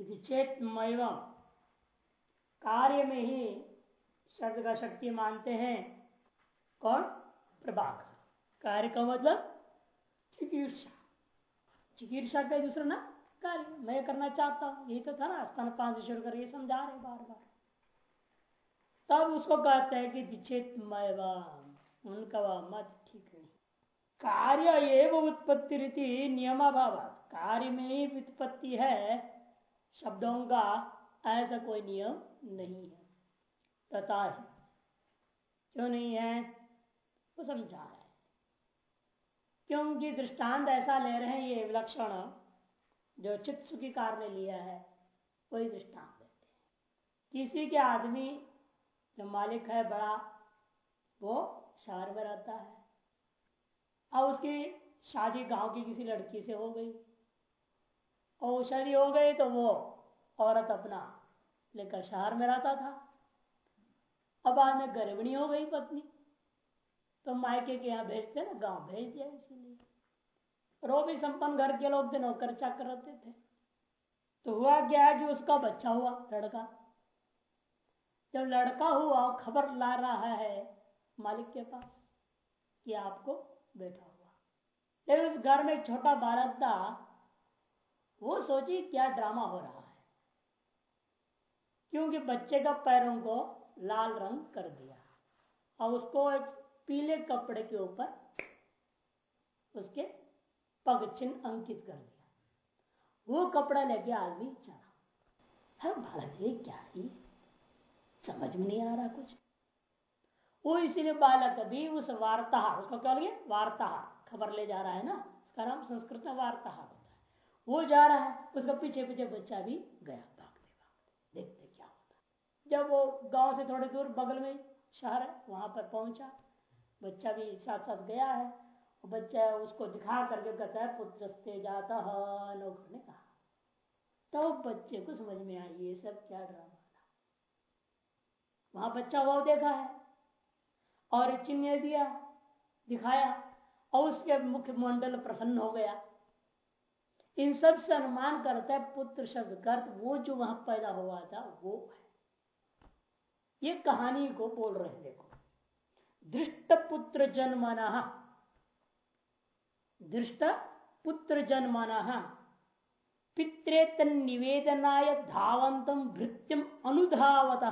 चेतमय कार्य में ही शब्द का शक्ति मानते हैं। कौन? प्रभाकर। कार्य का मतलब चिकित्सा। चिकित्सा का दूसरा ना? कार्य। मैं करना चाहता हूँ। यही तो था ना, स्तन पान से शुरू कर, ये समझा रहे बार बार तब उसको कहते हैं कि दिचेतमय उनका वह मत ठीक नहीं। कार्य एवं उत्पत्ति रीति नियमाभाव कार्य में ही उत्पत्ति है। शब्दों का ऐसा कोई नियम नहीं है। तथा है क्यों नहीं है, वो समझा रहे क्योंकि दृष्टांत ऐसा ले रहे हैं, ये विलक्षण जो चित्त सुखी कार ने लिया है, वही दृष्टांत देते हैं। किसी के आदमी जो मालिक है, बड़ा, वो शहर में रहता है। और उसकी शादी गाँव की किसी लड़की से हो गई। और शादी हो गई तो वो औरत अपना लेकर शहर में रहता था। अब बाद में गर्भिणी हो गई पत्नी। तो मायके के यहाँ भेजते ना, गाँव भेज दिया इसीलिए। रो भी संपन्न घर के लोग नौकर चाकर थे। तो हुआ क्या है कि उसका बच्चा हुआ, लड़का। जब लड़का हुआ, खबर ला रहा है मालिक के पास कि आपको बेटा हुआ। लेकिन उस घर में एक छोटा बालक था, वो सोची क्या ड्रामा हो रहा क्योंकि बच्चे का पैरों को लाल रंग कर दिया और उसको एक पीले कपड़े के ऊपर उसके पग चिन्ह अंकित कर दिया। वो कपड़ा लेके आदमी चला। हर बालक क्या ही समझ में नहीं आ रहा कुछ। वो इसीलिए बालक भी उस वार्ता उसको क्या लगे वार्ता खबर ले जा रहा है ना? उसका नाम संस्कृत में वार्ता होता है। वो जा रहा है, उसका पीछे पीछे बच्चा भी गया भागते भागते देखते क्या होता जब वो गाँव से थोड़ी दूर बगल में शहर है, वहाँ पर पहुँचा। बच्चा भी साथ साथ गया है बच्चा उसको दिखा करके कहता है पुत्र जाता नौकर ने कहा। तो बच्चे को समझ में आई, ये सब क्या ड्रामा था। वहाँ बच्चा वो देखा है और चिन्ह दिया, दिखाया और उसके मुख्य मंडल प्रसन्न हो गया। इन सबसे अनुमान करता है, पुत्र शब्द कर्त वो जो वहाँ पैदा हुआ था, वो है। ये कहानी को बोल रहे हैं देखो। दृष्ट पुत्र जन्मना दृष्ट पुत्र जन्मना पित्रेतन निवेदनाय धावंतम भृत्यम अनुधावत।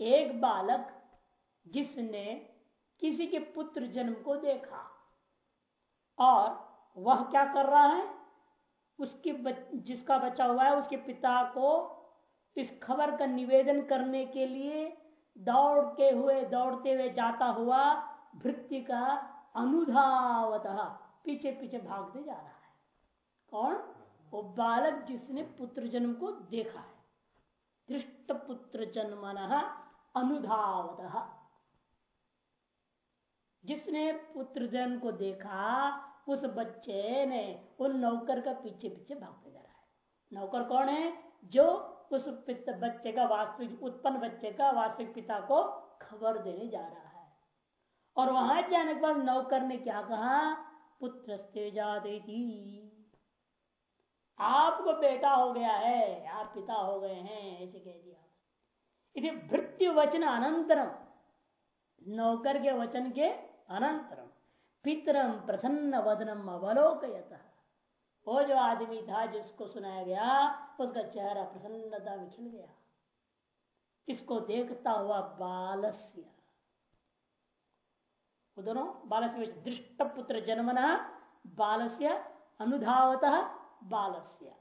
एक बालक जिसने किसी के पुत्र जन्म को देखा और वह क्या कर रहा है? उसकी बच, जिसका बच्चा हुआ है उसके पिता को इस खबर का निवेदन करने के लिए दौड़ते हुए दौड़ते हुए जाता हुआ भृत्य का अनुधावत पीछे पीछे भागते जा रहा है। कौन? वो बालक जिसने पुत्र जन्म को देखा है। दृष्ट पुत्र जन्म अनुधावत। जिसने पुत्र जन्म को देखा, उस बच्चे ने, उन नौकर का पीछे पीछे भागते जा रहा है। नौकर कौन है? जो उस बच्चे का वास्तविक, उत्पन्न बच्चे का वास्तविक पिता को खबर देने जा रहा है। और वहाँ जाने के बाद नौकर ने क्या कहा? पुत्र थी आपको बेटा हो गया है, आप पिता हो गए हैं, ऐसे कह दिया। इसे भृत्य वचन अनंतरम। नौकर के वचन के अनंतरम। पितरम प्रसन्न वदनम अवलोकयत। वो जो आदमी था जिसको सुनाया गया, उसका चेहरा प्रसन्नता में खिल गया। इसको देखता हुआ बालस्य। दोनों बालस्य दृष्ट पुत्र जन्मना, बालस्य अनुधावत बालस्य।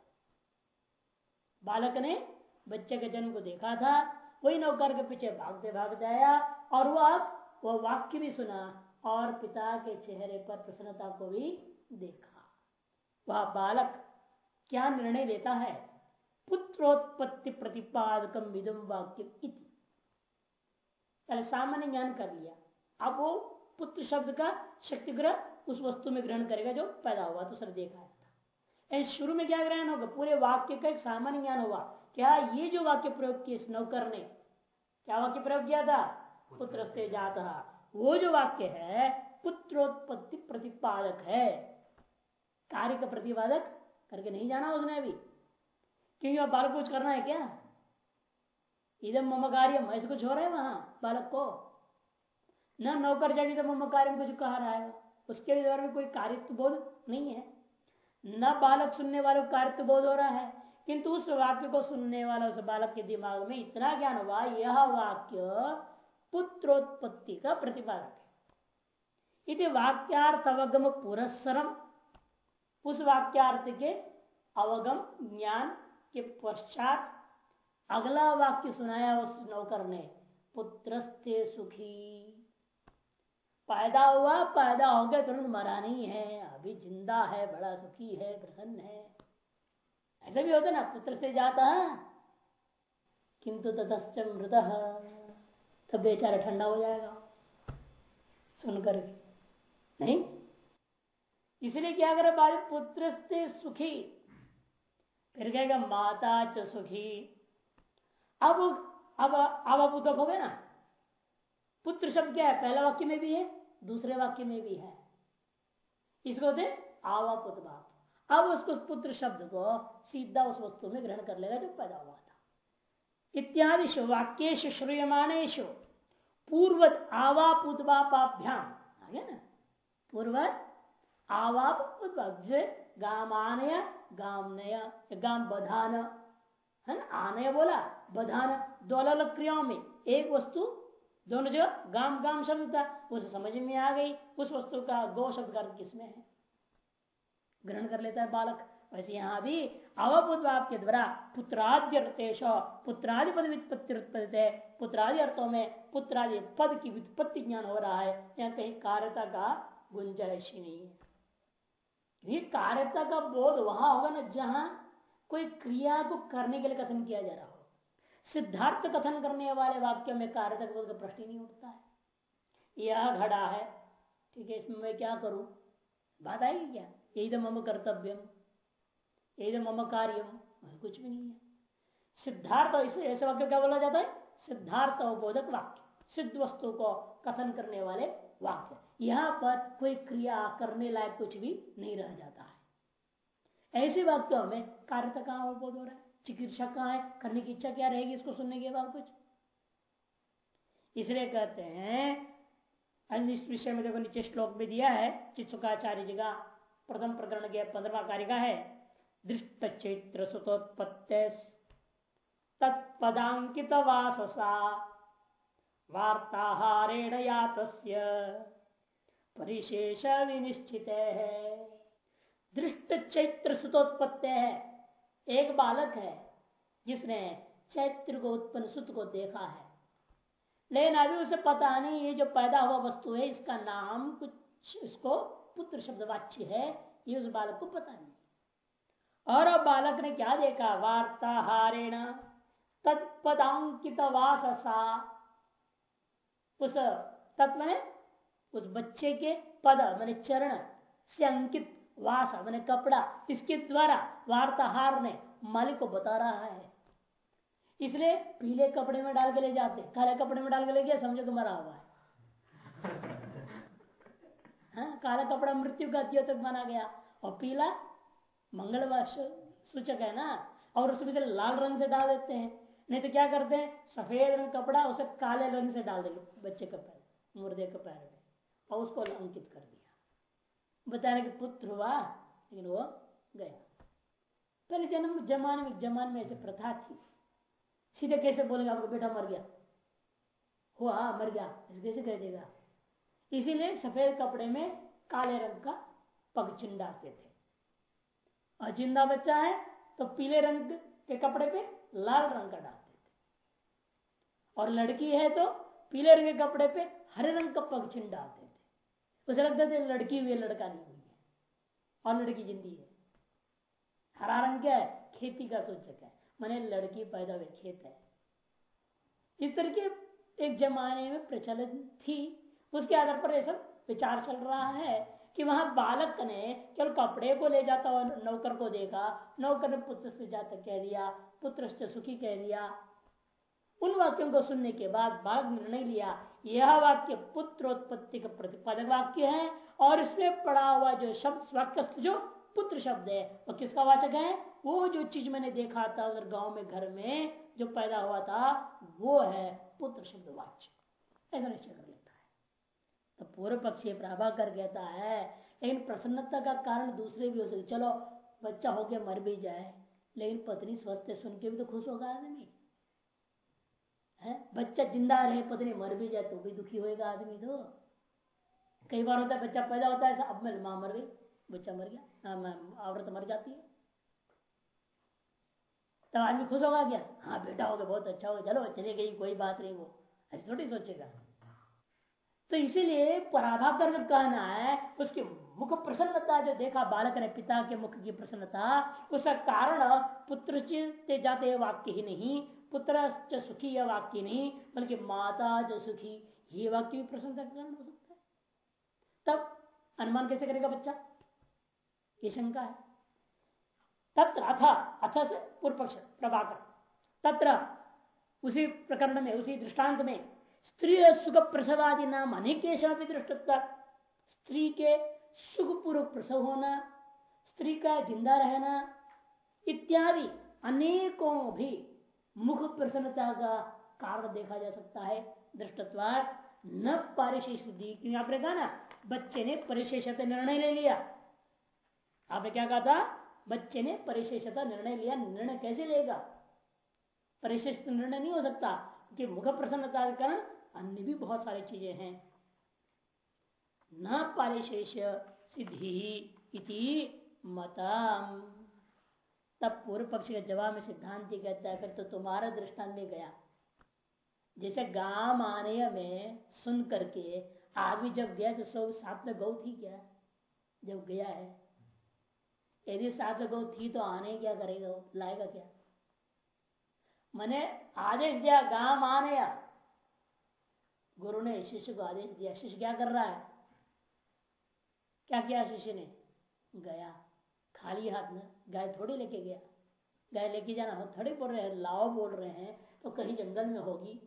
बालक ने बच्चे के जन्म को देखा था, वही नौकर के पीछे भागते भागते आया, और वह वह वाक्य भी सुना, और पिता के चेहरे पर प्रसन्नता को भी देखा। वह बालक क्या निर्णय लेता है? पुत्रोत्पत्ति प्रतिपादकम विदम वाक्य पहले सामान्य ज्ञान कर लिया। अब वो पुत्र शब्द का शक्ति ग्रह उस वस्तु में ग्रहण करेगा जो पैदा हुआ तो सर देखा है। शुरू में क्या ग्रहण होगा? पूरे वाक्य का एक सामान्य ज्ञान हुआ क्या ये जो वाक्य प्रयोग किए नौकर ने, क्या वाक्य प्रयोग किया था? पुत्र से जाता। वो जो वाक्य है पुत्रोत्पत्ति प्रतिपादक है। कार्य का प्रतिपादक करके नहीं जाना उसने अभी। क्योंकि अब बालक कुछ करना है क्या? इधम मम कार्य, ऐसे कुछ हो रहा है वहाँ बालक को? न नौकर जाएगी तो मम कार्य कुछ कहा रहा है। उसके द्वारा भी कोई कार्य बोध नहीं है। न बालक सुनने वाले कार्य बोध हो रहा है, किंतु उस वाक्य को सुनने वाला, उस बालक के दिमाग में इतना ज्ञान हुआ, यह वाक्य पुत्रोत्पत्ति का प्रतिपादक है। इति वाक्यार्थ अवगम पुरस्सरम। उस वाक्यार्थ के अवगम ज्ञान के पश्चात अगला वाक्य सुनाया उस नौकर ने पुत्रस्थे सुखी। पैदा हुआ, पैदा हो गया तुरंत मरा नहीं है। अभी ज़िंदा है, बड़ा सुखी है, प्रसन्न है। ऐसा भी होता ना पुत्र से जाता है, किंतु ततश्च मृत, तब बेचारा ठंडा हो जाएगा, सुनकर नहीं? इसलिए क्या करे बाल पुत्र से सुखी? फिर कहेगा, माता च सुखी। अब अब अब अब उदक हो गए ना? पुत्र शब्द क्या है? पहला वाक्य में भी है, दूसरे वाक्य में भी है। इसको होते आवा अब उसको पुत्र शब्द को सीधा उस वस्तु में ग्रहण कर लेगा जो पैदा हुआ था। इत्यादि वाक्येश श्रूयमाणेश पूर्व आवाप उद्वापाभ्याम आगे ना? पूर्व आवाप उद्वाप गाम आनय गाम गाम बधान। है ना? आनय बोला, बधान। दो अलग अलग क्रियाओं में एक वस्तु, दोनों जगह गाम गाम शब्द था, उसे समझ में आ गई। उस वस्तु का गो शब्द कर किसमें है? ग्रहण कर लेता है बालक। वैसे यहाँ भी अवबुद्ध के द्वारा पुत्राद्य पुत्रादि पद व्युत्पत्ति उत्पत्ति पुत्रादि अर्थों में पुत्रादि पद की व्युत्पत्ति ज्ञान हो रहा है। यहाँ कहीं कार्यता का गुंजाइश ही नहीं है। ये कार्यता का बोध वहाँ होगा ना जहाँ कोई क्रिया को करने के लिए कथन किया जा रहा हो। सिद्धार्थ कथन करने वाले वाक्यों में कार्यता का बोध का प्रश्न नहीं उठता है। यह घड़ा है, ठीक है, इसमें मैं क्या करूँ? बात आएगी क्या? यही तो मम कर्तव्यम, यही तो मम कार्यम कुछ भी नहीं है। सिद्धार्थ ऐसे वाक्य क्या बोला जाता है? सिद्धार्थ बोधक वाक्य, सिद्ध वस्तु को कथन करने वाले वाक्य। यहाँ पर कोई क्रिया करने लायक कुछ भी नहीं रह जाता है। ऐसे वाक्यों में कार्य कहाँ बोध हो रहा है? चिकित्सा कहाँ है? करने की इच्छा क्या रहेगी इसको सुनने के बाद कुछ? इसलिए कहते हैं इस विषय में देखो, नीचे श्लोक में दिया है, चित्सुकाचार्य जी का प्रथम प्रकरण के पंद्रवा कार्य का है दृष्ट चैत्र सुतोत्पत्ति तत्पदांकित वाससा वार्ताहारेण या परिशेष विनिश्चित है दृष्ट चैत्र सुतोत्पत्ति है एक बालक है, जिसने चैत्र को उत्पन्न सुत को देखा है। लेकिन अभी उसे पता नहीं ये जो पैदा हुआ वस्तु है, इसका नाम कुछ इसको पुत्र शब्द वाच्य है, ये उस बालक को पता नहीं। और अब बालक ने क्या देखा? वार्ताहारेण तत्पदांकित वाससा उस तत्व ने उस बच्चे के पद मैंने चरण से अंकित वास मैंने कपड़ा इसके द्वारा वार्ताहार ने मालिक को बता रहा है। इसलिए पीले कपड़े में डाल के ले जाते काले कपड़े में डाल के ले गया समझो तो मरा हुआ है। हाँ, काला कपड़ा मृत्यु का दियो तक माना गया और पीला मंगल सूचक है ना और उसमें से लाल रंग से डाल देते हैं नहीं तो क्या करते हैं सफ़ेद रंग कपड़ा उसे काले रंग से डाल देंगे बच्चे के पैर मुर्दे के पैर में। और उसको अंकित कर दिया। बताने कि पुत्र हुआ, लेकिन वो गया। पहले जन्म, जमान में जमान में ऐसे प्रथा थी। सीधे कैसे बोलेगा, आपका बेटा मर गया? हुआ, मर गया। कैसे कह देगा? इसीलिए सफ़ेद कपड़े में काले रंग का पग चिंडाते थे। और ज़िंदा बच्चा है तो पीले रंग के कपड़े पे लाल रंग का डालते थे। और लड़की है तो पीले रंग के कपड़े पे हरे रंग का पग डालते उसे लगता था लड़की हुई है, लड़का नहीं हुई है। और लड़की जिंदी है। हरा रंग क्या है? खेती का सूचक है। मैंने लड़की पैदा हुई खेत है। इस तरह के एक जमाने में प्रचलन थी। उसके आधार पर यह सब विचार चल रहा है कि वहाँ बालक ने केवल कपड़े को ले जाता हुआ नौकर को देखा। नौकर ने पुत्र से जाता कह दिया पुत्र से सुखी कह दिया। उन वाक्यों को सुनने के बाद बालक निर्णय लिया यह वाक्य पुत्रोत्पत्ति का प्रतिपादक वाक्य है, और इसमें पड़ा हुआ जो शब्द वाक्य जो पुत्र शब्द है, वो किसका वाचक है? वो जो चीज़ मैंने देखा था उधर गाँव में, घर में जो पैदा हुआ था, वो है पुत्र शब्द वाच्य। ऐसा निश्चय कर लेता है। तो पूर्व पक्षी प्रभा कर कहता है, लेकिन प्रसन्नता का कारण दूसरे भी हो सकते चलो, बच्चा हो गया मर भी जाए, लेकिन पत्नी स्वस्थ सुन के भी तो खुश होगा आदमी। है? बच्चा ज़िंदा रहे, पत्नी मर भी जाए तो भी दुखी होएगा आदमी तो। कई बार होता है, बच्चा पैदा होता है अब मैं माँ मर गई, बच्चा मर गया औरत मर जाती है। तब तो आदमी खुश होगा क्या? हाँ बेटा हो गया, बहुत अच्छा होगा चलो, चले गई, कोई बात नहीं वो। ऐसी थोड़ी सोचेगा। तो इसीलिए पराभा कर कहना है, उसकी मुख प्रसन्नता जो देखा बालक ने, पिता के मुख की प्रसन्नता, उसका कारण पुत्र जाते वाक्य ही नहीं। पुत्र सुखी यह वाक्य नहीं, बल्कि माता जो सुखी, ये वाक्य भी प्रसन्नता का कारण हो सकता है। तब अनुमान कैसे करेगा बच्चा? ये शंका है। तत्र अथ अथ से पूर्व पक्ष प्रभाकर। तत्र उसी प्रकरण में, उसी दृष्टांत में, स्त्री सुख प्रसवादि नाम अनेक दृष्टता स्त्री के सुखपूर्वक प्रसव होना, स्त्री का ज़िंदा रहना, इत्यादि अनेकों भी मुख प्रसन्नता का कारण देखा जा सकता है। दृष्टत्वार न परिशेष सिद्धि आपने कहा ना, बच्चे ने परिशेषता निर्णय ले लिया। आपने क्या कहा था? बच्चे ने परिशेषता निर्णय लिया। निर्णय कैसे लेगा? परिशेष निर्णय नहीं हो सकता कि मुख प्रसन्नता के कारण अन्य भी बहुत सारी चीज़ें हैं। न परिशेष सिद्धि इति मतम। तब पूर्व पक्ष के जवाब में सिद्धांति कहता है फिर तो तुम्हारा दृष्टांत में गया। जैसे गाँव आने में सुन करके आदमी जब गया तो सब साथ में गौ थी क्या जब गया है। यदि साथ में गौ थी तो आने क्या करेगा? लाएगा क्या? मैंने आदेश दिया, गाँव आने गुरु ने शिष्य को आदेश दिया। शिष्य क्या कर रहा है? क्या किया शिष्य ने? गया। खाली हाथ में, गाय थोड़ी लेके गया। गाय लेके जाना हो थोड़ी बोल रहे हैं, लाओ बोल रहे हैं तो कहीं जंगल में होगी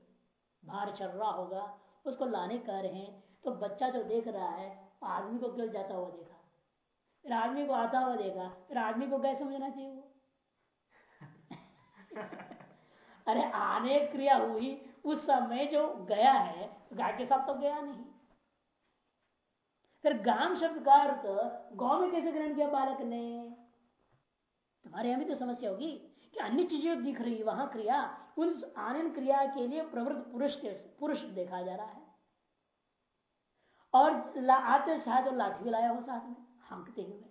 बाहर चल रहा होगा, उसको लाने कह रहे हैं तो बच्चा जो देख रहा है, आदमी को क्यों जाता हुआ देखा? फिर आदमी को आता हुआ देखा, फिर आदमी को गाय समझना चाहिए वो? अरे, आने क्रिया हुई, उस समय जो गया है, गाय के साथ तो गया नहीं। फिर गाँव शब्द का अर्थ गौ में कैसे ग्रहण किया बालक ने? तुम्हारे यहाँ भी तो समस्या होगी कि अन्य चीज़ें दिख रही, वहाँ क्रिया उस आनंद क्रिया के लिए प्रवृत्त पुरुष के पुरुष देखा जा रहा है। और आते शायद लाठी भी लाया हो साथ में, हंकते हुए।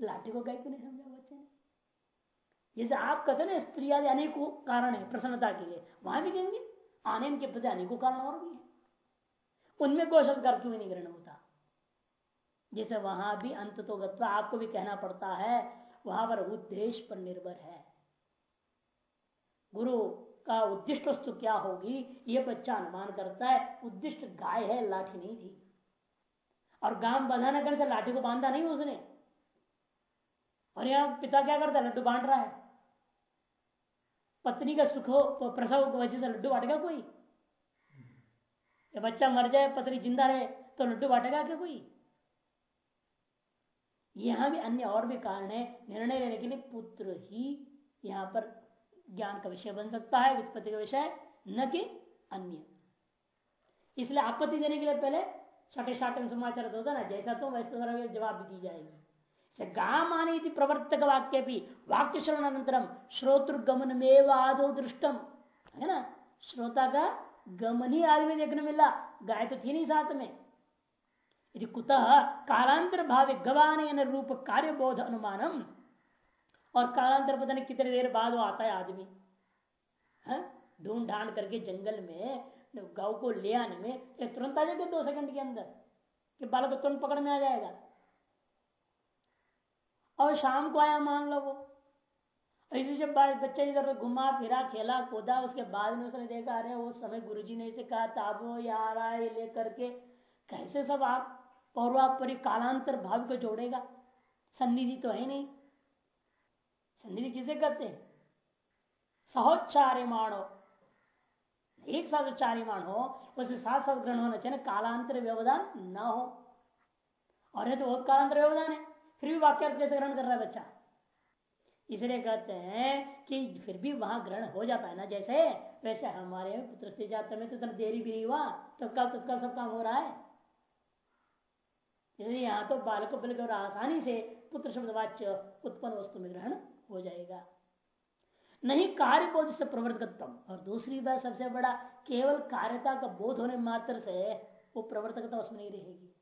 लाठी को गए नहीं समझा बच्चे ने? जैसे आप कहते ना, स्त्री आदि अनेकों कारण है प्रसन्नता के लिए, वहाँ भी कहेंगे, आनंद के प्रति अनेकों कारण और भी है। उनमें कोई शब्द क्यों नहीं ग्रहण होता। जैसे वहाँ भी अंत तो आपको भी कहना पड़ता है वहाँ पर उद्देश्य पर निर्भर है। गुरु का उद्दिष्ट वस्तु क्या होगी, ये बच्चा अनुमान करता है, उद्दिष्ट गाय है, लाठी नहीं थी। और गाँव बंधाना करने से लाठी को बांधा नहीं उसने। और यहाँ पिता क्या करता है, लड्डू बांट रहा है। पत्नी का सुख हो तो प्रसव की वजह से लड्डू बांटेगा कोई? बच्चा मर जाए, पत्नी ज़िंदा रहे तो लड्डू बांटेगा क्या कोई? यहाँ भी अन्य और भी कारण है। निर्णय लेने के लिए पुत्र ही यहाँ पर ज्ञान का विषय बन सकता है वित्पत्ति का विषय, न कि अन्य। इसलिए आपत्ति देने के लिए पहले छठे छाटे समाचार होता ना, जैसा तो वैसे जवाब दी जाएगी। गामानी प्रवर्तक वाक्य भी, वाक्य श्रवण अनंतरम श्रोतुर्गमन में आदो दृष्टम है ना? श्रोता का गमन ही आदमी देखने मिला, गाय तो थी नहीं साथ में। यदि कुतः कालांतर भाव गवान रूप कार्य बोध अनुमानम। और कालांतर पता नहीं कितने देर बाद वो आता है आदमी। ढूंढ ढांड करके जंगल में गौ को ले आने में तुरंत आ जाएगा दो सेकंड के अंदर कि बालक को तुरंत पकड़ में आ जाएगा। और शाम को आया मान लो वो। ऐसे जब बच्चा इधर घुमा, फिरा, खेला, कूदा, उसके बाद में उसने देखा, अरे वो समय गुरुजी ने इसे कहा, ताबो यार आए लेकर के, कैसे सब आप? पौर्वापरी कालांतर भाव को जोड़ेगा। सन्निधि तो है नहीं। सन्निधि किसे कहते हैं? सहोच्चार्यमाण। एक साथ उच्चार्यमाण हो, उसे साथ साथ ग्रहण होना चाहिए कालांतर व्यवधान न हो। और ये तो बहुत कालांतर व्यवधान है। फिर भी वाक्य कैसे ग्रहण कर रहा है बच्चा? इसलिए कहते हैं कि फिर भी वहाँ ग्रहण हो जाता है ना, जैसे, वैसे हमारे पुत्र से जाते में तो देरी भी नहीं हुआ। तत्काल तत्काल सब काम हो रहा है। इसलिए यहाँ तो बालक बल और आसानी से पुत्र शब्द वाच्य उत्पन्न वस्तु में ग्रहण हो जाएगा। नहीं कार्य बोध से प्रवर्तकत्व और दूसरी बात सबसे बड़ा, केवल कार्यता का बोध होने मात्र से वो प्रवर्तकता उसमें नहीं रहेगी।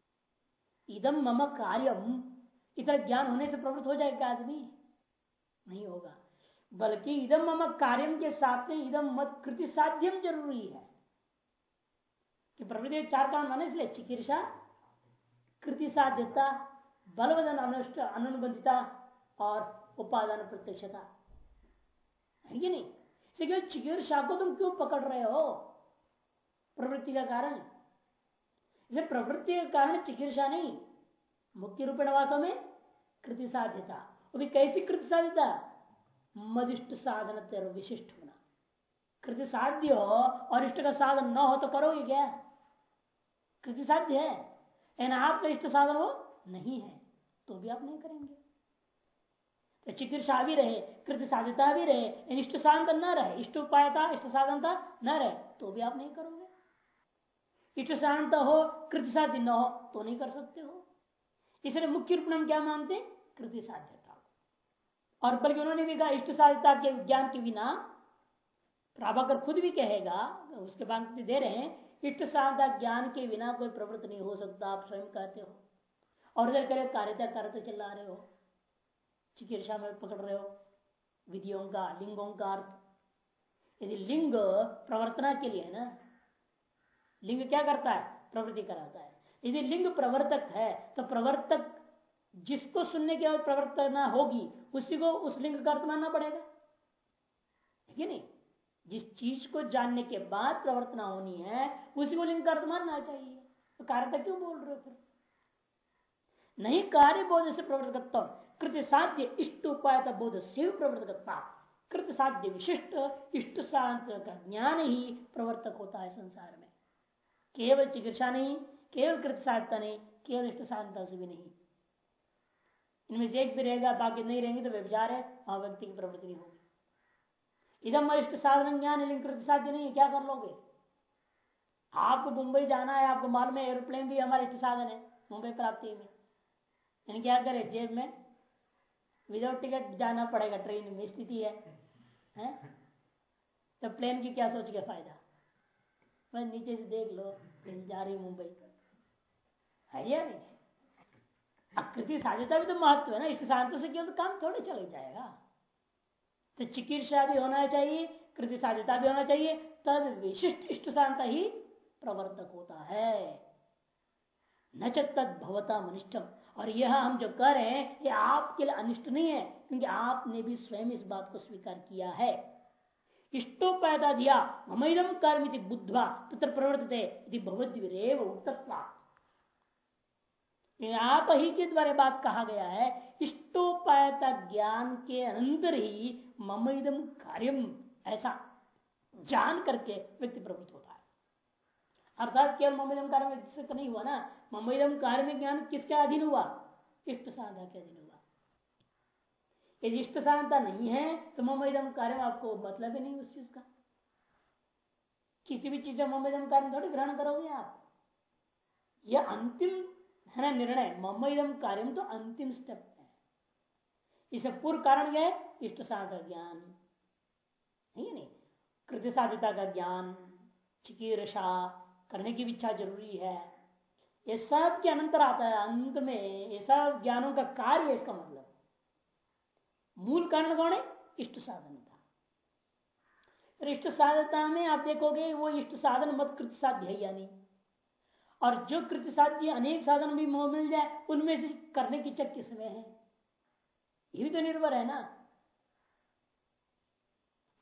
इदम मम कार्यम। इतना ज्ञान होने से प्रवृत्त हो जाएगा आदमी। नहीं होगा। बल्कि इदम मम कार्यम के साथ में इदम मत कृति साध्यम ज़रूरी है। कि प्रवृत्ति चार काम माने इसलिए चिकित्सा कृति साध्यता, बलवदन अनुबंधिता और उपादान प्रत्यक्षता। है कि नहीं? चिकित्सा को तुम क्यों पकड़ रहे हो? प्रवृत्ति का कारण? इसे प्रवृत्ति का कारण चिकित्सा नहीं, मुख्य रूप वास्तव में कृति साध्यता। वो भी कैसी कृति साध्यता? मदिष्ट साधन विशिष्ट होना। कृति साध्य हो और इष्ट का साधन न हो तो करोगे क्या? कृति साध्य है। यानी आपका इष्ट साधन हो नहीं है तो भी आप नहीं करेंगे। तो चिकित्सा भी रहे, कृत साध्यता भी रहे इष्ट साधन न रहे, इष्ट उपायता, इष्ट साधनता न रहे तो भी आप नहीं करोगे। इष्ट साधनता हो, कृत साध्य न हो तो नहीं कर सकते हो। इसलिए मुख्य रूप में हम क्या मानते हैं? कृति साध्यता। और बल्कि उन्होंने भी कहा, इष्ट साध्यता के विज्ञान के बिना प्राभाकर खुद भी कहेगा, उसके बाद दे रहे हैं इष्ट साधता ज्ञान के बिना कोई प्रवृत्त नहीं हो सकता। आप स्वयं कहते हो और इधर करे कार्यता कार्यता चला रहे हो। चिकित्सा में पकड़ रहे हो। विधियों का, लिंगों का अर्थ। यदि लिंग प्रवर्तना के लिए है ना, लिंग क्या करता है? प्रवृत्ति कराता है। यदि लिंग प्रवर्तक है तो प्रवर्तक जिसको सुनने के बाद प्रवर्तना होगी, उसी को उस लिंग का अर्थ मानना पड़ेगा। ठीक है नहीं? जिस चीज़ को जानने के बाद प्रवर्तना होनी है, उसी को लिंग अर्थ मानना चाहिए। तो कार्य क्यों बोल रहे हो फिर? नहीं, कार्य बोध से प्रवर्तकत्व कृत साध्य, इष्ट उपाय बोध से प्रवर्तकता कृत साध्य विशिष्ट, इष्ट शांत का ज्ञान ही प्रवर्तक होता है संसार में। केवल चिकित्सा नहीं, केवल कृत साधता नहीं, केवल इष्ट शांता से भी नहीं। इनमें से एक भी रहेगा, बाकी नहीं रहेंगे तो व्यवचार है वहाँ व्यक्ति की प्रवृत्ति नहीं होगी। इधम इष्ट साधन ज्ञान लेकिन कृत साध्य नहीं है क्या कर लोगे? आपको मुंबई जाना है आपको मालूम है एरोप्लेन भी हमारे इष्ट साधन है मुंबई प्राप्ति में। यानी क्या करे जेब में विदाउट टिकट जाना पड़ेगा ट्रेन में स्थिति है, है? तो प्लेन की क्या सोच के फ़ायदा? मैं नीचे से देख लो प्लेन जा रही मुंबई है या नहीं? आकृति साध्यता भी तो महत्व है ना इस शांत से क्यों तो काम थोड़े चल जाएगा। तो चिकित्सा भी होना चाहिए कृति साध्यता भी होना चाहिए, तद विशिष्ट इष्ट शांत ही प्रवर्तक होता है। न तद भवता मनिष्ठम। और यह हम जो कर रहे हैं, ये आपके लिए अनिष्ट नहीं है, क्योंकि आपने भी स्वयं इस बात को स्वीकार किया है। इष्टो पैदा दिया ममिदम कर्म बुद्धवा, तत्र प्रवर्तित भगवद्वीरेव उक्तत्वा आप ही के द्वारा बात कहा गया है इष्टोपायता ज्ञान के अंदर ही ममिदम कार्यम ऐसा जान करके व्यक्ति प्रवृत्त होता है। अर्थात केवल ममिदम कार्य नहीं हुआ ना ममिदम कार्य में ज्ञान किसके अधीन हुआ? इष्ट साधा के अधीन हुआ। यदि इष्ट साधता नहीं है तो ममिदम कार्य में आपको मतलब ही नहीं उस चीज़ का। किसी भी चीज़ का ममिदम कार्य थोड़ी ग्रहण करोगे आप। यह अंतिम, है ना, निर्णय ममिदम कार्य तो अंतिम स्टेप इसे पूर्व कारण क्या है? इष्ट साध ज्ञान नहीं? कृति साधिता का ज्ञान, चिकीर्षा करने की इच्छा ज़रूरी है। ये सब के अनंतर आता है, अंत में ये सब ज्ञानों का कार्य है इसका मतलब। मूल कारण कौन है? इष्ट साधनता इष्ट साधनता में आप देखोगे, वो इष्ट साधन मत कृत साध्य है यानी और जो कृत साध्य अनेक साधन भी मिल जाए, उनमें से करने की इच्छा किसमें है? ये भी तो निर्भर है ना।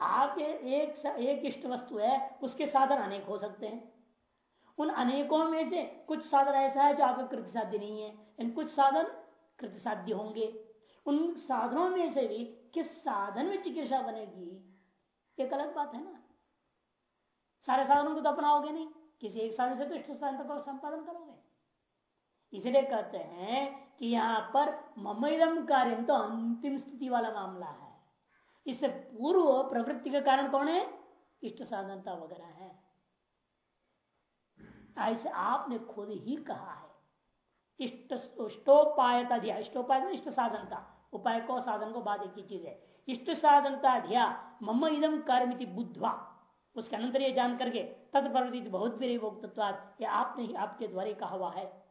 आप एक एक इष्ट वस्तु है, उसके साधन अनेक हो सकते हैं। उन अनेकों में से कुछ साधन ऐसा है जो आपका कृत साध्य नहीं है। इन कुछ साधन कृत साध्य होंगे। उन साधनों में से भी किस साधन में चिकित्सा बनेगी, एक अलग बात है ना। सारे साधनों को तो अपनाओगे नहीं। किसी एक साधन से तो इष्ट साधन को संपादन करोगे। इसलिए कहते हैं कि यहाँ पर ममदम कार्य तो अंतिम स्थिति वाला मामला है। इससे पूर्व प्रवृत्ति का कारण कौन है? इष्ट साधनता वगैरह है। ऐसे आपने खुद ही कहा है। इष्ट इष्टोपायता इष्टोपाय इष्ट साधनता। उपाय को, साधन को बाद एक ही चीज़ है। इष्ट साधनता ध्या मम इदम कर्मिति बुद्धवा। उसके अनंतर ये जान करके तत्प्रवृत्ति बहुत भी ये आपने ही आपके द्वारा कहा हुआ है।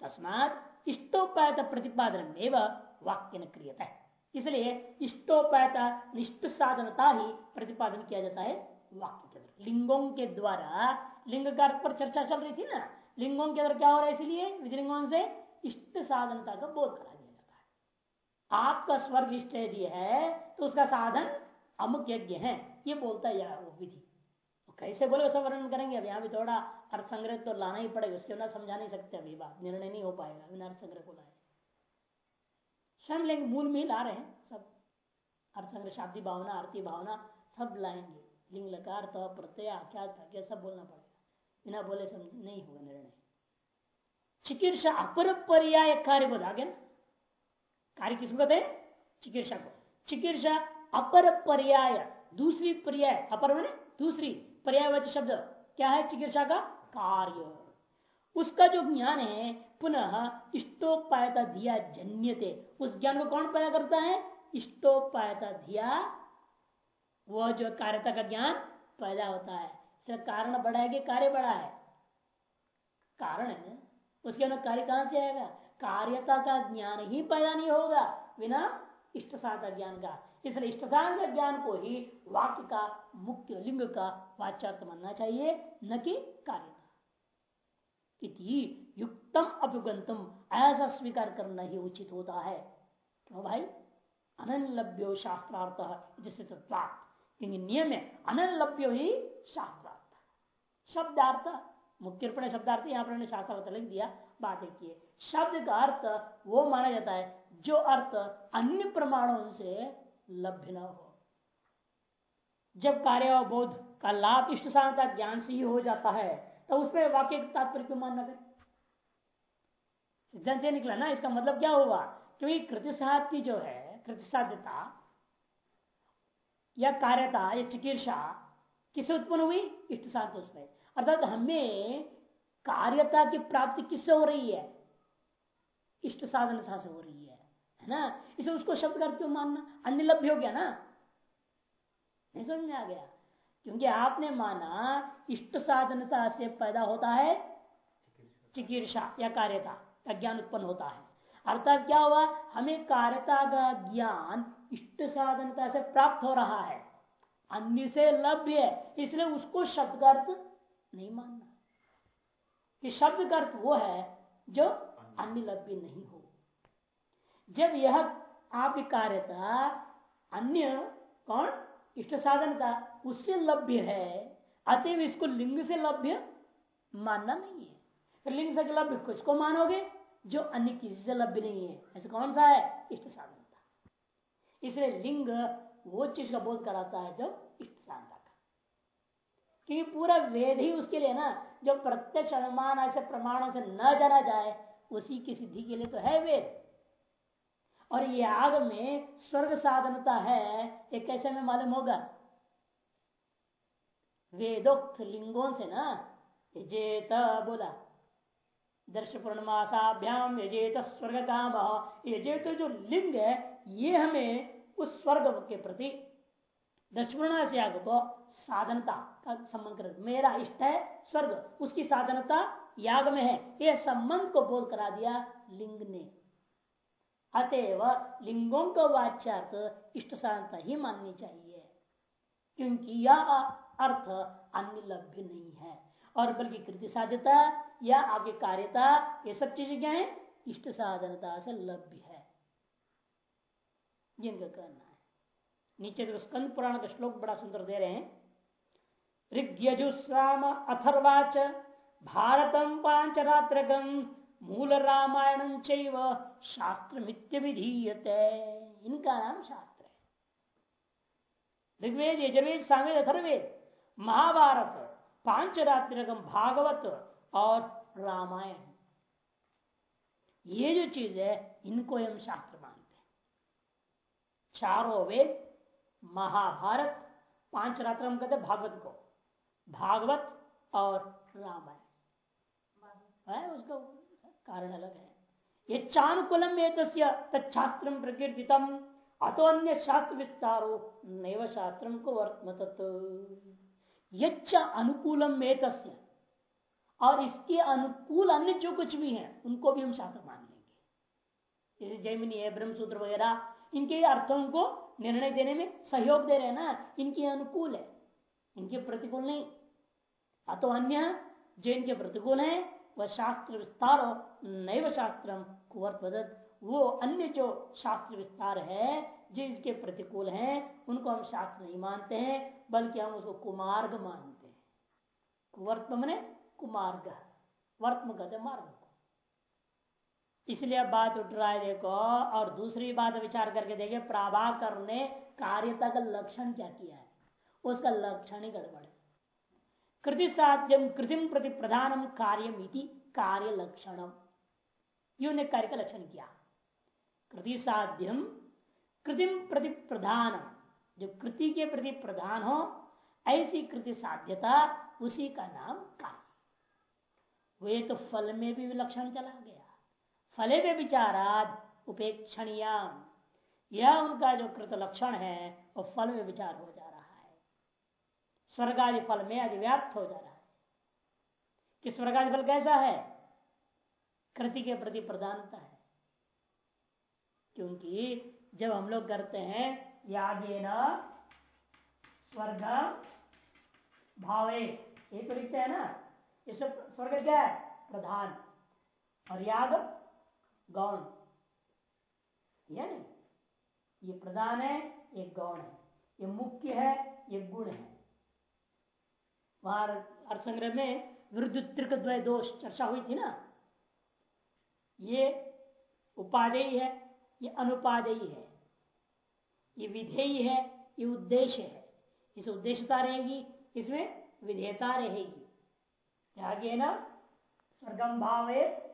तस्मात इष्टोपायत प्रतिपादन एवं वाक्य न क्रियता। है इसलिए इष्टोपायता निष्ठ साधनता ही प्रतिपादन किया जाता है वाक्य के द्वारा लिंगों के द्वारा, लिंग का पर चर्चा चल रही थी ना? लिंगों के अंदर क्या हो रहा है इसलिए? विधिलिंगों से इष्ट साधनता का बोध करा दिया जाता है। आपका स्वर्ग इष्ट यदि है तो उसका साधन अमुक यज्ञ है। ये बोलता है वो विधि। कैसे बोले, उसका वर्णन करेंगे? अब यहाँ भी थोड़ा अर्थ संग्रह तो लाना ही पड़ेगा, उसके बिना समझा नहीं सकते अभी बात, निर्णय नहीं हो पाएगा बिना अर्थ संग्रह को लाए। स्वयं लेंगे, मूल में ही ला रहे हैं सब। अर्थ संग्रह शाब्दी भावना, आरती भावना, सब लाएँगे। लिंग, लकार तो प्रत्यय था क्या सब बोलना पड़ेगा। बिना बोले समझ, नहीं होगा निर्णय। चिकित्सा अपर पर्याय कार्य गया ना। कार्य किसको कहते हैं? चिकित्सा को। चिकित्सा अपर पर्याय दूसरी पर्याय, अपर मैंने दूसरी। पर्यायवाची शब्द क्या है? चिकित्सा का कार्य। उसका जो ज्ञान है, पुनः इष्टोपायता दिया जन्यते उस ज्ञान को कौन पैदा करता है? इष्टोपायता दिया वह जो कार्यता का ज्ञान पैदा होता है। कारण बड़ा है कि कार्य बड़ा है? कारण है। उसके अंदर कार्य कहाँ से आएगा? कार्यता का ज्ञान ही पैदा नहीं होगा बिना इष्ट साधा ज्ञान का। इसलिए इष्ट साधा ज्ञान को ही वाक्य का, मुख्य लिंग का वाचार्थ मानना चाहिए, न कि कार्य। इति युक्तम अभ्युगंतम ऐसा स्वीकार करना ही उचित होता है। क्यों भाई? अनलभ्यो शास्त्रार्थ जिससे क्योंकि नियम है, अनलभ्यो ही शास्त्रार्थ। शब्दार्थ मुख्य रूप शब्दार्थ यहाँ पर शास्त्रार्थ लिख दिया, बात एक है शब्द का अर्थ वो माना जाता है जो अर्थ अन्य प्रमाणों से लभ्य न हो। जब कार्य बोध का लाभ इष्ट ज्ञान से ही हो जाता है तो उसमें वाक्य तात्पर्य क्यों मानना फिर? सिद्धांत निकला ना, इसका मतलब क्या हुआ? क्योंकि कृतिसाध की जो है, कृतिसाध्यता या कार्यता या चिकित्सा किससे उत्पन्न हुई? इष्ट साध उसमें। अर्थात हमें कार्यता की प्राप्ति किससे हो रही है? इष्ट साधन से हो रही है है ना? इसे उसको शब्द का क्यों मानना? अन्य लभ्य हो गया ना? नहीं समझ में आ गया। क्योंकि आपने माना इष्ट साधनता से पैदा होता है चिकित्सा या कार्यता का ज्ञान उत्पन्न होता है। अर्थात क्या हुआ? हमें कार्यता का ज्ञान इष्ट साधनता से प्राप्त हो रहा है। अन्य से लभ्य है, इसलिए उसको शब्द अर्थ नहीं मानना। कि शब्द अर्थ वो है जो अन्य लभ्य नहीं हो। जब यह आपकी कार्यता अन्य कौन? इष्ट साधन का उससे लभ्य है अतएव इसको लिंग से लभ्य मानना नहीं है। फिर लिंग से लभ्य किसको मानोगे? जो अन्य किसी से लभ्य नहीं है। ऐसे कौन सा है? इष्ट साधन का इसलिए लिंग वो चीज़ का बोध कराता है जो इष्ट साधन का। क्योंकि पूरा वेद ही उसके लिए ना, जो प्रत्यक्ष अनुमान ऐसे प्रमाणों से न जाना जाए, उसी की सिद्धि के लिए तो है वेद। और ये आग में स्वर्ग साधनता है, ये कैसे में मालूम होगा? वेदोक्त लिंगों से ना यजेत बोला दर्श पूर्णमासाभ्याम यजेत स्वर्ग काम यजेत जो लिंग है, ये हमें उस स्वर्ग के प्रति दर्शपूर्णा को साधनता का संबंध कर मेरा इष्ट है स्वर्ग, उसकी साधनता याग में है। यह संबंध को बोध करा दिया लिंग ने। अतएव लिंगों को वाच्यार्थ इष्ट साधनता ही माननी चाहिए। क्योंकि यह अर्थ अन्य लभ्य नहीं है। और बल्कि कृति साध्यता या आपकी कार्यता, ये सब चीज़ें क्या है? इष्ट साधनता से लभ्य है। जिनका कहना है। नीचे तो स्कंद पुराण का श्लोक बड़ा सुंदर दे रहे हैं। ऋग्यजुस्राम अथर्वाच भारतम पांचरात्रकम मूल रामायण शास्त्र मित्य विधीयते इनका नाम शास्त्र है। ऋग्वेद, यजुर्वेद, सामवेद अथर्वेद महाभारत पाँच रात्रिगम भागवत और रामायण। ये जो चीज़ है, इनको हम शास्त्र मानते हैं। चारों वेद, महाभारत पाँच रात्र हम कहते भागवत को। भागवत और रामायण। है, उसका कारण अलग है। ये चानुकूलम तत्शास्त्र प्रकीर्तितम। अतो अन्य शास्त्र विस्तारो नैव शास्त्र को वर्तमत यच्च अनुकूलम और इसके अनुकूल अन्य जो कुछ भी है, उनको भी हम शास्त्र मान लेंगे। जैसे जैमिनी है, ब्रह्मसूत्र वगैरह, इनके अर्थों को निर्णय देने में सहयोग दे रहे हैं ना, इनके अनुकूल है, इनके प्रतिकूल नहीं। अतो अन्य जो इनके प्रतिकूल है, वह शास्त्र विस्तार नैव शास्त्र कुवर्त वो अन्य जो शास्त्र विस्तार है जो इसके प्रतिकूल हैं, उनको हम शास्त्र नहीं मानते हैं, बल्कि हम उसको कुमार्ग मानते हैं। कुवर्त मने कुमार्ग। वर्तम कहते मार्ग को। इसलिए बात उठ रहा है, देखो, और दूसरी बात विचार करके देखे प्राभाकर ने कार्यता का लक्षण क्या किया है? उसका लक्षण ही गड़बड़ कृति साध्यम, कृतिम प्रति प्रधानम कार्यमिति कार्य लक्षणम। यू ने कार्य का लक्षण किया। कृति साध्यम कृतिम प्रति प्रधान जो कृति के प्रति प्रधान हो, ऐसी कृति साध्यता उसी का नाम कार्य वे तो फल में भी लक्षण चला गया। फले में विचाराद उपेक्षणियाम। यह उनका जो कृत लक्षण है, वो फल में विचार हो जा रहा है। स्वर्ग आदि फल में अधिव्याप्त हो जा रहा है। कि स्वर्ग आदि फल कैसा है? कृति के प्रति प्रधानता है। क्योंकि जब हम लोग करते हैं यागे न स्वर्ग भावे। ये तो लिखते हैं ना? इसमें स्वर्ग क्या है? प्रधान। और याग, गौण। या नहीं? ये प्रधान है, ये गौण है। ये मुख्य है, ये गुण है। वहाँ अर्थ संग्रह में विरुद्ध त्रिक दोष चर्चा हुई थी ना? ये उपादेय है ये अनुपादेय है ये विधेयी है, ये उद्देश्य है। इस उद्देश्यता रहेगी, इसमें विधेयता रहेगी। आगे ना, स्वर्गम भाव। ये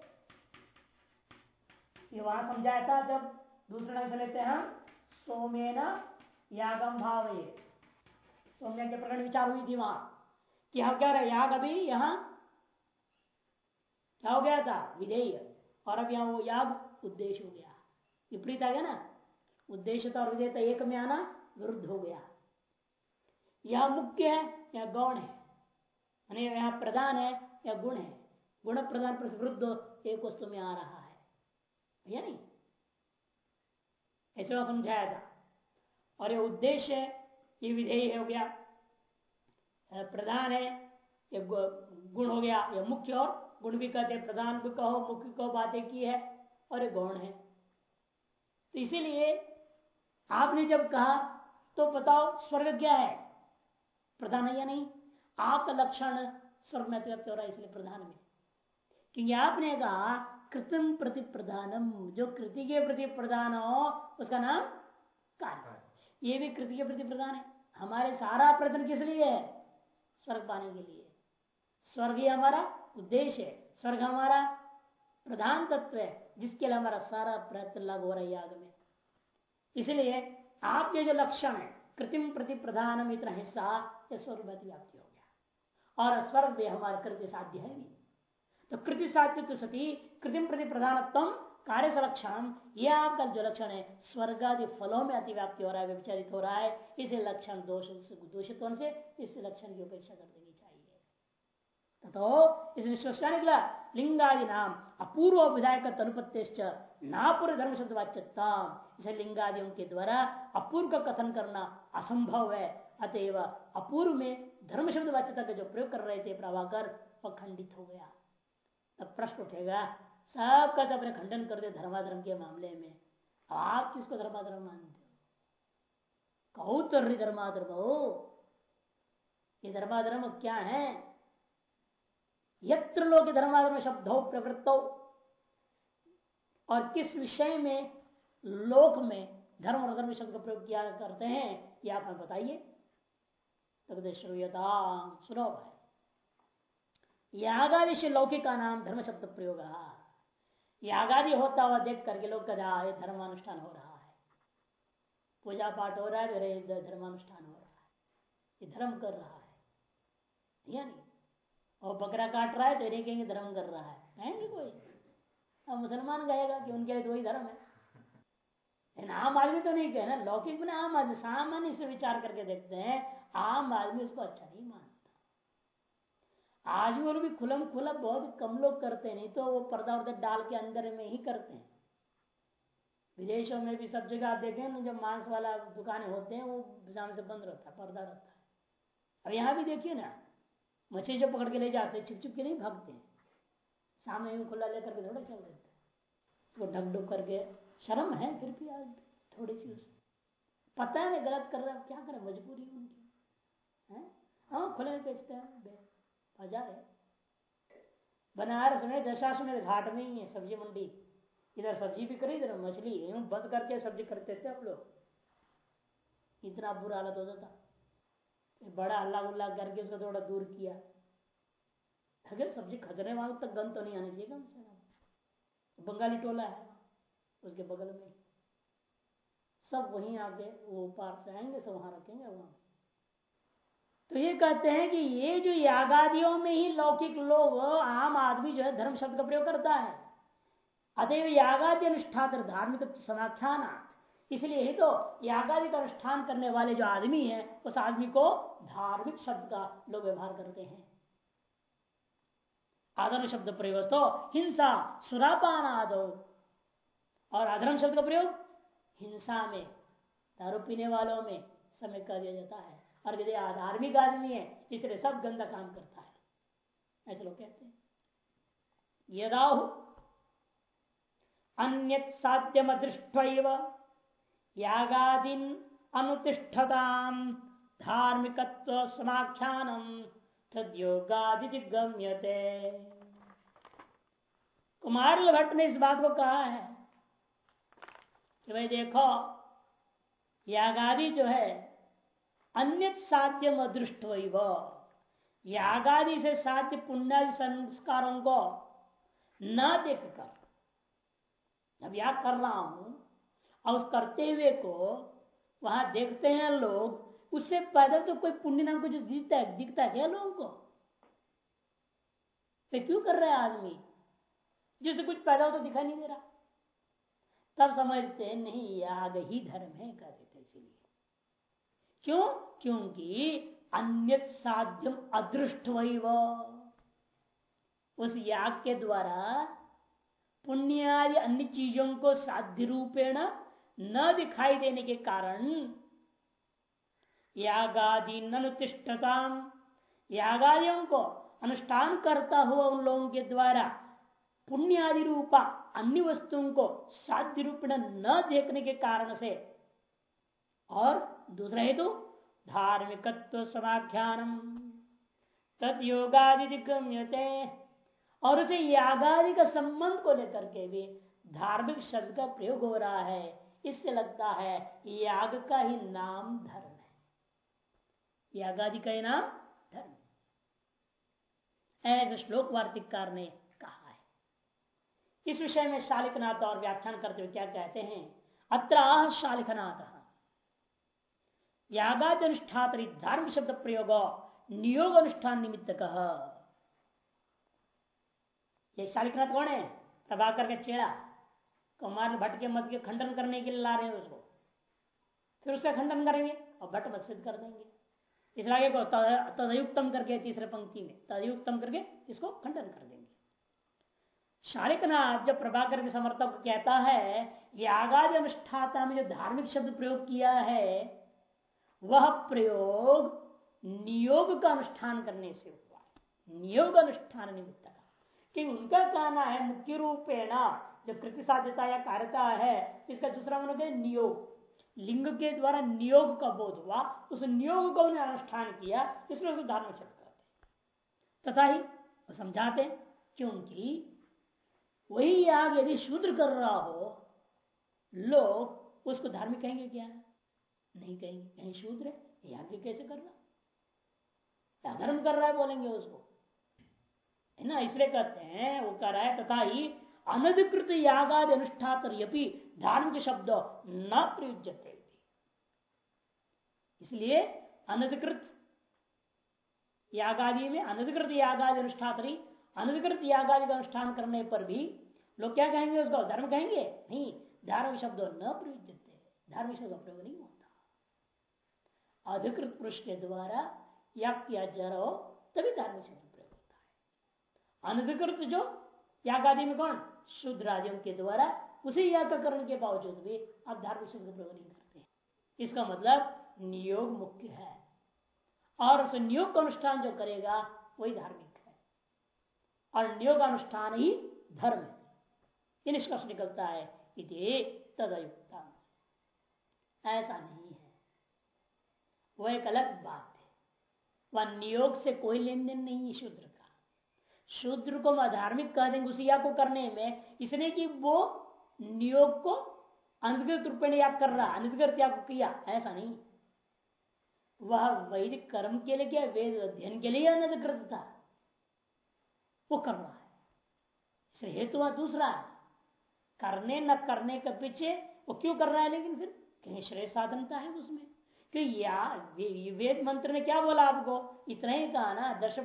वहाँ समझाया था, जब दूसरे ढंग से लेते हैं हम सोमे न यागम भाव। सौम्य के प्रकरण विचार हुई थी वहाँ, कि हम क्या रहे, याग अभी यहाँ, क्या हो गया था? विधेय। और अब यहाँ वो याग उद्देश्य हो गया। विपरीत आ गया ना? उद्देश्यता और विधेयता एक में आना, विरुद्ध हो गया। यह मुख्य है या गौण है। यहाँ प्रधान है या गुण है। गुण प्रधान पर एक वस्तु में आ रहा है। या नहीं? ऐसे समझाया था। और ये उद्देश्य है ये विधेय हो गया। प्रधान है ये गुण हो गया। ये मुख्य और गुण भी कहते प्रधान भी कहो, मुख्य कहो, बातें की है और ये गौण है। तो इसीलिए आपने जब कहा तो बताओ स्वर्ग क्या है? प्रधान है या नहीं? आपका लक्षण स्वर्ग में व्यक्त हो रहा है, इसलिए प्रधान में क्योंकि आपने कहा, कृतम प्रति प्रधानम। जो कृति के प्रति प्रधान हो, उसका नाम कार्य ये भी कृति के प्रति प्रधान है। हमारे सारा प्रयत्न किस लिए है? स्वर्ग पाने के लिए। स्वर्ग ही हमारा उद्देश्य है। स्वर्ग हमारा प्रधान तत्व है, जिसके लिए हमारा सारा प्रयत्न लागू हो रहा है याग में। इसलिए आपके जो लक्षण है, कृत्रिम प्रति प्रधान इतना हिस्सा यह स्वर्ग व्याप्ति हो और स्वर्ग भी हमारा कृत्य साध्य है भी तो कृति साध्य तो सती, कृत्रिम प्रति प्रधानत्म कार्य संरक्षण यह आपका जो लक्षण है स्वर्ग आदि फलों में अतिव्याप्ति हो रहा है विचारित हो रहा है। इसे लक्षण दोष दूषित होने से, इस लक्षण की उपेक्षा कर चाहिए तो इस निष्कर्ष निकला। लिंगादि नाम अपूर्व विधायक तनुपत्य नापूर्व धर्म शब्द इसे लिंगादियों के द्वारा अपूर्व का कथन करना असंभव। है अतएव अपूर्व में धर्म शब्द वाच्यता का जो प्रयोग कर रहे थे प्रभाकर, वह खंडित हो गया। तब प्रश्न उठेगा, सब का अपने खंडन कर दे धर्माधर्म के मामले में। आप किसको धर्माधर्म मानते हो? कौतर्य धर्माधर्म हो। ये धर्माधर्म क्या है? यत्र लोग धर्माधर्म शब्दों प्रवृत्तो। और किस विषय में लोक में धर्म और धर्म शब्द का प्रयोग किया करते हैं ये आप बताइए। श्रूयता सुनो भाई यागादिश लौकिक का नाम धर्म शब्द प्रयोग यागादि होता हुआ देख करके लोग कदा ये धर्मानुष्ठान हो रहा है। पूजा पाठ हो रहा है धर्मानुष्ठान हो रहा है। ये धर्म कर रहा है। या नहीं और बकरा काट रहा है तो नहीं कहेंगे धर्म कर रहा है। कहेंगे कोई? अब मुसलमान कहेगा कि उनके लिए तो वही धर्म है। आम आदमी तो नहीं कहना लौकिक में आम आदमी, सामान्य से विचार करके देखते हैं, आम आदमी उसको अच्छा नहीं मानता। आज वो भी खुलम खुला बहुत कम लोग करते नहीं तो वो पर्दा उर्दा डाल के अंदर में ही करते हैं। विदेशों में भी सब जगह आप देखें ना जब मांस वाला दुकानें होते हैं, वो सामने से बंद रहता है, पर्दा रहता है। अब यहाँ भी देखिए ना मछली जो पकड़ के ले जाते हैं छिप छिप के नहीं भागते सामने खुला लेकर के थोड़ा चल देते वो ढक ढुक करके, शर्म है फिर भी आज थोड़ी सी पता है गलत कर रहा क्या करे मजबूरी उनकी। है? हाँ खुले में बेचते हैं बाज़ार है। बनारस में दशाश्वमेध घाट में ही है सब्ज़ी मंडी। इधर सब्ज़ी भी करी इधर मछली। बंद करके सब्ज़ी करते थे आप लोग। इतना बुरा हालत होता था। बड़ा हल्ला उल्ला करके उसको थोड़ा दूर किया। अगर सब्ज़ी खतरे वालों तक गंद तो नहीं आनी चाहिए कम से कम। बंगाली टोला है, उसके बगल में। सब वहीं आके वो पार से आएँगे, सब वहाँ रखेंगे वहाँ। तो ये कहते हैं कि ये जो यागादियों में ही लौकिक लोग, आम आदमी जो है, धर्म शब्द का प्रयोग करता है। अतएव यागादि अनुष्ठान धार्मिक समाख्यान इसलिए ही तो यागादि का अनुष्ठान करने वाले जो आदमी है, उस आदमी को धार्मिक शब्द का लोग व्यवहार करते हैं। आधर्म शब्द प्रयोग तो हिंसा, सुरापान आदो। और अधर्म शब्द का प्रयोग हिंसा में, दारू पीने वालों में समय कर दिया जाता है। और यदि धार्मिक आदमी है, इसलिए सब गंदा काम करता है। ऐसे लोग कहते हैं। यदाहु अन्य साध्यम दृष्ट यागादीन अनुतिष्ठता धार्मिकत्व समाख्यानम तद्योगादि गम्यते कुमार भट्ट ने इस बात को कहा है कि भाई देखो यागादि जो है अन्य साध्यम अदृष्ट यागादि से साध्य पुण्य संस्कारों को न देखकर अब याद कर रहा हूँ और उस करते हुए को वहाँ देखते हैं लोग, उससे पैदा तो कोई पुण्य नाम को जो दिखता है दिखता है लोगों को? तो क्यों कर रहे हैं आदमी? जिससे कुछ पैदा हो तो दिखाई नहीं दे रहा। तब समझते नहीं याग ही धर्म है कर देते इसीलिए। क्यों? क्योंकि अन्य साध्यम अदृष्ट वही उस याग के द्वारा पुण्य आदि अन्य चीज़ों को साध्य रूपेण न दिखाई देने के कारण यागादि अनुतिष्ठता यागादियों को अनुष्ठान करता हुआ उन लोगों के द्वारा पुण्य आदि रूपा अन्य वस्तुओं को साध्य रूप न देखने के कारण से और दूसरा हेतु धार्मिकत्व समाख्यान तद योगादि और उसे यागादि का संबंध को लेकर के भी धार्मिक शब्द का प्रयोग हो रहा है। इससे लगता है याग का ही नाम धर्म है। यागादि का ही नाम धर्म ऐसे श्लोक वार्तिककार ने कहा है। इस विषय में शालिकनाथ और व्याख्यान करते हुए क्या कहते हैं? अत्र शालिकनाथ। यागादि अनुष्ठातरी धार्मिक शब्द प्रयोग नियोग अनुष्ठान निमित्त कह ये शालिकनाथ कौन है? प्रभाकर के चेड़ा कुमार भट्ट के मत के खंडन करने के लिए ला रहे हैं उसको। फिर उसका खंडन करेंगे और भट्ट मत कर देंगे। इसलिए को तदयुक्तम करके तीसरे पंक्ति में, तदयुक्तम करके इसको खंडन कर देंगे। शालिकनाथ जब प्रभाकर के समर्थक कहता है कि आगाज़ अनुष्ठाता में जो धार्मिक शब्द प्रयोग किया है, वह प्रयोग नियोग का अनुष्ठान करने से हुआ नियोग अनुष्ठान निमित्त का। कि उनका कहना है मुख्य रूपेण जो कृति साध्यता या कार्यता है, इसका दूसरा मन नियोग। लिंग के द्वारा नियोग का बोध हुआ, उस नियोग को उन्हें अनुष्ठान किया इसलिए उसको धार्मिक शब्द करते तथा ही समझाते क्योंकि वही याग यदि शूद्र कर रहा हो, लोग उसको धार्मिक कहेंगे क्या? नहीं कहेंगे। कहीं शूद्र है याग कैसे कर रहा? धर्म कर रहा है बोलेंगे उसको। है ना? इसलिए कहते हैं, वो कह रहा है, तथा ही अनधिकृत यागादि अनुष्ठातर यपि धार्मिक शब्द न प्रयुजते इसलिए अनधिकृत यागादि में अनधिकृत यागादि अनुष्ठातरी, अनधिकृत यागादि का अनुष्ठान करने पर भी लोग क्या कहेंगे उसको, धर्म कहेंगे? नहीं, धार्मिक शब्द न प्रयुजते धार्मिक शब्द का प्रयोग नहीं होता। अधिकृत पुरुष के द्वारा याग किया जा रहा हो, तभी धार्मिक शब्द प्रयोग होता है। अनधिकृत जो यागादि में कौन? शुद्ध राज्यों के द्वारा उसी याग करण के बावजूद भी आप धार्मिक शब्द प्रयोग नहीं करते इसका मतलब नियोग मुख्य है। और उस नियोग का अनुष्ठान जो करेगा, वही धार्मिक है। और नियोग अनुष्ठान ही धर्म है। ये निष्कर्ष निकलता है तदयुक्ता ऐसा नहीं है। वह एक अलग बात है। वह नियोग से कोई लेन देन नहीं है, शूद्र। का शूद्र को धार्मिक कह देंगे, उसी याग को करने में, इसने कि वो नियोग को अंधकृत रूप में याग कर रहा अनधिकृत याग को किया, ऐसा नहीं। वह वैदिक कर्म के लिए क्या वेद अध्ययन के लिए अनधिकृत था। वो कर रहा है। इसलिए हेतु दूसरा है। करने न करने के पीछे वो क्यों कर रहा है, लेकिन फिर कहीं श्रेय साधनता है उसमें। कि या वेद मंत्र ने क्या बोला आपको? इतना ही कहा ना दर्श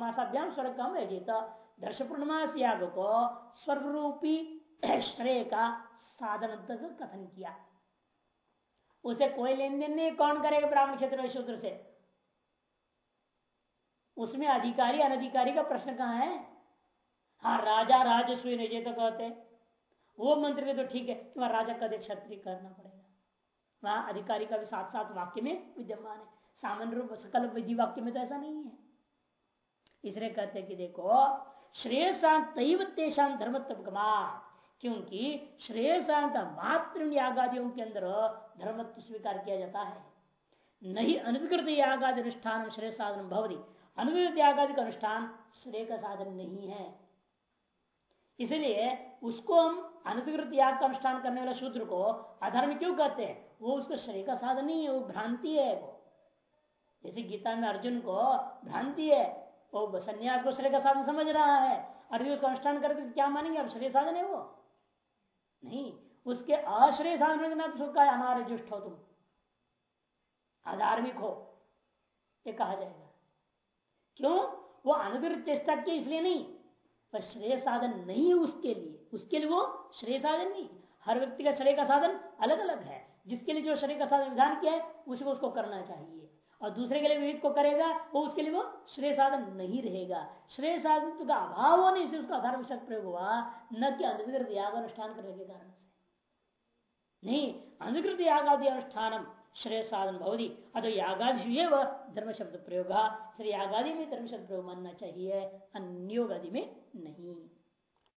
मासाभ्याम स्वर्ग कम है जीता दर्श पूर्णमास याग को स्वर्ग रूपी श्रेय का साधन तक कथन किया। उसे कोई लेन देन नहीं, कौन करेगा ब्राह्मण क्षेत्र शूद्र से? उसमें अधिकारी, अनधिकारी का प्रश्न कहाँ है? हाँ राजा राजस्वी निजे तो कहते वो मंत्र में तो ठीक है कि राजा का क्षत्रिय करना पड़ेगा। वहाँ अधिकारी का भी साथ साथ वाक्य में विद्यमान है। सामान्य रूप सकल विधि वाक्य में तो ऐसा नहीं है। इसलिए कहते हैं कि देखो, श्रेयसांत तेषान धर्मत्व क्योंकि श्रेयसांत मात्र यागादियों के अंदर धर्मत्व स्वीकार किया जाता है। नहीं अनधिकृत यागादि अनुष्ठान श्रेय साधन भवती। अनधिकृत यागादि का अनुष्ठान श्रेय का साधन नहीं है। इसलिए उसको हम अनधिकृत याग का अनुष्ठान करने वाले शूद्र को अधर्म क्यों कहते हैं? वो उसका शरीर का साधन नहीं है, वो भ्रांति है वो। जैसे गीता में अर्जुन को भ्रांति है, वो संन्यास को शरीर का साधन समझ रहा है, और उसका अनुष्ठान करके क्या मानेंगे? अब शरीर साधन है वो। नहीं, उसके आश्रय साधन के नाते सुख का अनार्जुष्ट हो तुम। अधार्मिक हो ये कहा जाएगा। क्यों? वो अनुग्रह चेष्टा की इसलिए नहीं, पर श्रेय साधन नहीं है उसके लिए। उसके लिए वो श्रेय साधन नहीं। हर व्यक्ति का श्रेय का साधन अलग अलग है। जिसके लिए जो शरीर का साधन विधान किया है, उसी को उसको करना चाहिए। और दूसरे के लिए विविध को करेगा, वो उसके लिए वो श्रेय साधन नहीं रहेगा। श्रेय साधन का अभाव होने से उसका धर्म शब्द प्रयोग हुआ, न कि अंधकृत याग अनुष्ठान करने के कारण से। नहीं, अंधकृत यागादि अनुष्ठान श्रेय साधन भवदी अतो यागादि धर्म शब्द प्रयोग। श्री यागादि में धर्म शब्द प्रयोग मानना चाहिए, अन्योगादि में नहीं।